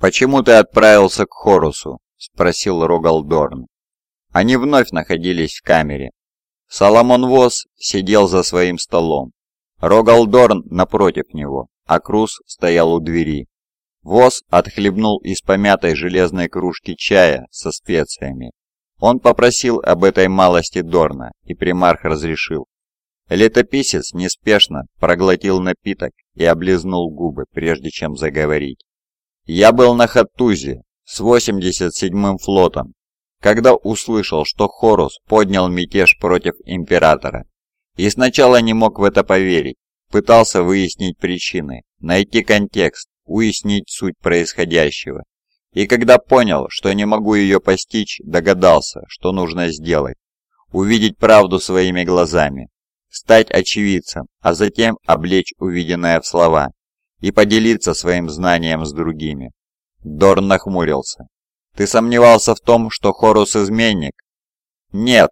«Почему ты отправился к Хорусу?» – спросил Рогалдорн. Они вновь находились в камере. Соломон Вос сидел за своим столом. Рогалдорн напротив него, а Круз стоял у двери. Вос отхлебнул из помятой железной кружки чая со специями. Он попросил об этой малости Дорна, и примарх разрешил. Летописец неспешно проглотил напиток и облизнул губы, прежде чем заговорить. «Я был на Хаттузе с 87-м флотом, когда услышал, что Хорус поднял мятеж против Императора. И сначала не мог в это поверить, пытался выяснить причины, найти контекст, уяснить суть происходящего. И когда понял, что не могу ее постичь, догадался, что нужно сделать. Увидеть правду своими глазами, стать очевидцем, а затем облечь увиденное в слова и поделиться своим знанием с другими. Дорн нахмурился. «Ты сомневался в том, что Хорус изменник?» «Нет,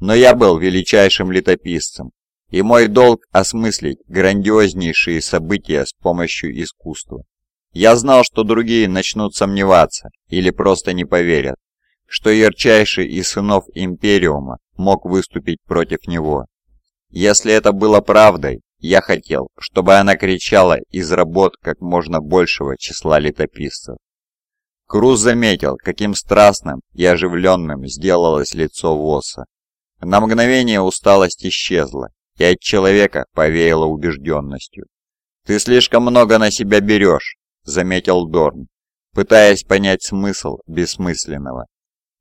но я был величайшим летописцем, и мой долг осмыслить грандиознейшие события с помощью искусства. Я знал, что другие начнут сомневаться или просто не поверят, что ярчайший из сынов Империума мог выступить против него. Если это было правдой, я хотел, чтобы она кричала из работ как можно большего числа летописцев. Круз заметил, каким страстным и оживленным сделалось лицо Восса. На мгновение усталость исчезла, и от человека повеяло убежденностью. «Ты слишком много на себя берешь», — заметил Дорн, пытаясь понять смысл бессмысленного.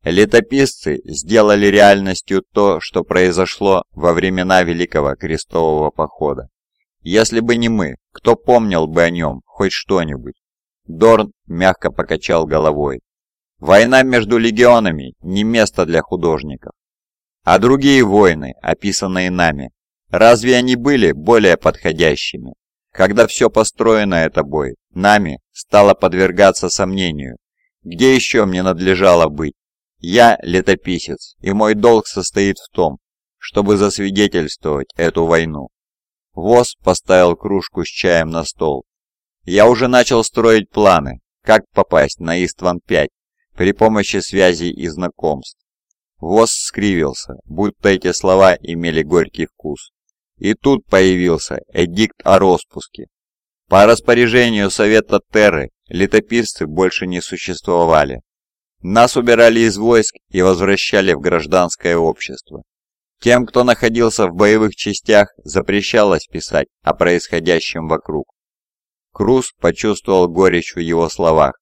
Летописцы сделали реальностью то, что произошло во времена Великого Крестового Похода. Если бы не мы, кто помнил бы о нем хоть что-нибудь? Дорн мягко покачал головой. Война между легионами не место для художников. А другие войны, описанные нами, разве они были более подходящими? Когда все построенное тобой, нами, стало подвергаться сомнению, где еще мне надлежало быть? Я летописец, и мой долг состоит в том, чтобы засвидетельствовать эту войну. Воз поставил кружку с чаем на стол. Я уже начал строить планы, как попасть на Истван-5 при помощи связей и знакомств. Воз скривился, будто эти слова имели горький вкус. И тут появился эдикт о распуске. По распоряжению Совета Терры летописцы больше не существовали. Нас убирали из войск и возвращали в гражданское общество. Тем, кто находился в боевых частях, запрещалось писать о происходящем вокруг. Круз почувствовал горечь в его словах.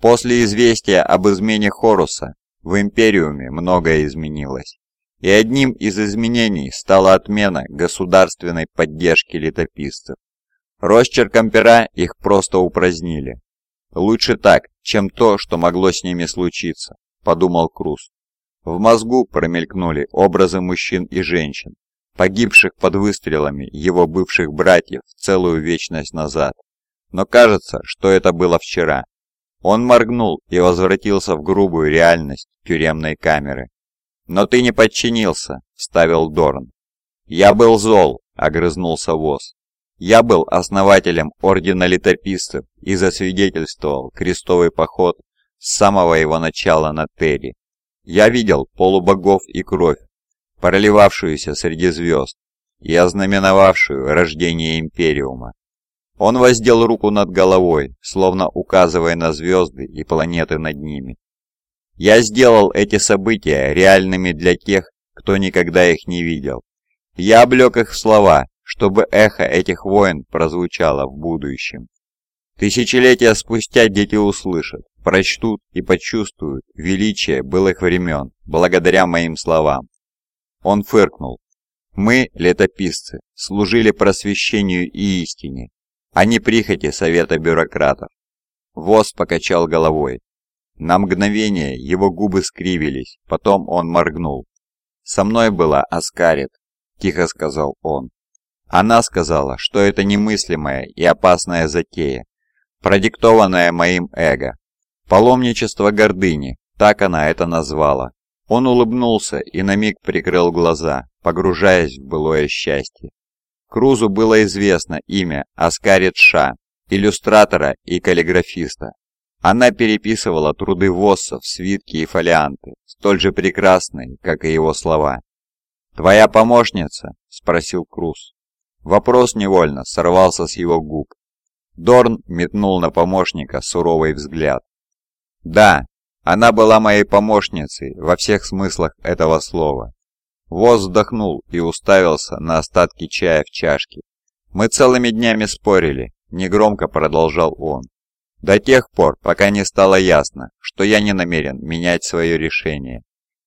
После известия об измене Хоруса в Империуме многое изменилось. И одним из изменений стала отмена государственной поддержки летописцев. Росчерком пера их просто упразднили. Лучше так, чем то, что могло с ними случиться, подумал Круз. В мозгу промелькнули образы мужчин и женщин, погибших под выстрелами его бывших братьев целую вечность назад. Но кажется, что это было вчера. Он моргнул и возвратился в грубую реальность тюремной камеры. «Но ты не подчинился», — вставил Дорн. «Я был зол», — огрызнулся Воз. Я был основателем Ордена Летописцев и засвидетельствовал крестовый поход с самого его начала на Терри. Я видел полубогов и кровь, проливавшуюся среди звезд и ознаменовавшую рождение Империума. Он воздел руку над головой, словно указывая на звезды и планеты над ними. Я сделал эти события реальными для тех, кто никогда их не видел. Я облег их в слова, чтобы эхо этих войн прозвучало в будущем. Тысячелетия спустя дети услышат, прочтут и почувствуют величие былых времен, благодаря моим словам. Он фыркнул. Мы, летописцы, служили просвещению и истине, а не прихоти совета бюрократов. Воз покачал головой. На мгновение его губы скривились, потом он моргнул. «Со мной была Аскарет», — тихо сказал он. Она сказала, что это немыслимая и опасная затея, продиктованная моим эго. Паломничество гордыни, так она это назвала. Он улыбнулся и на миг прикрыл глаза, погружаясь в былое счастье. Крузу было известно имя Аскарит Ша, иллюстратора и каллиграфиста. Она переписывала труды Восса в свитки и фолианты, столь же прекрасные, как и его слова. «Твоя помощница?» – спросил Круз. Вопрос невольно сорвался с его губ. Дорн метнул на помощника суровый взгляд. «Да, она была моей помощницей во всех смыслах этого слова». Воз вздохнул и уставился на остатки чая в чашке. «Мы целыми днями спорили», – негромко продолжал он. «До тех пор, пока не стало ясно, что я не намерен менять свое решение.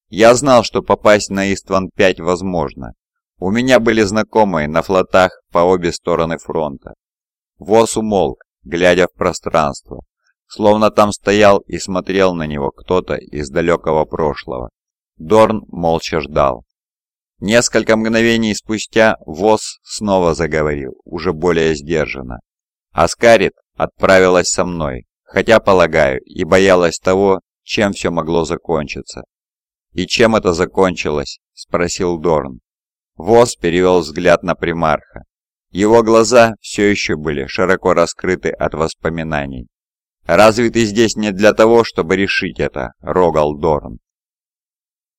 Я знал, что попасть на Истван-5 возможно. У меня были знакомые на флотах по обе стороны фронта. Воз умолк, глядя в пространство, словно там стоял и смотрел на него кто-то из далекого прошлого. Дорн молча ждал. Несколько мгновений спустя Воз снова заговорил, уже более сдержанно. Аскарит отправилась со мной, хотя, полагаю, и боялась того, чем все могло закончиться. «И чем это закончилось?» – спросил Дорн. Воз перевел взгляд на примарха. Его глаза все еще были широко раскрыты от воспоминаний. «Разве ты здесь не для того, чтобы решить это?» – рогал Дорн.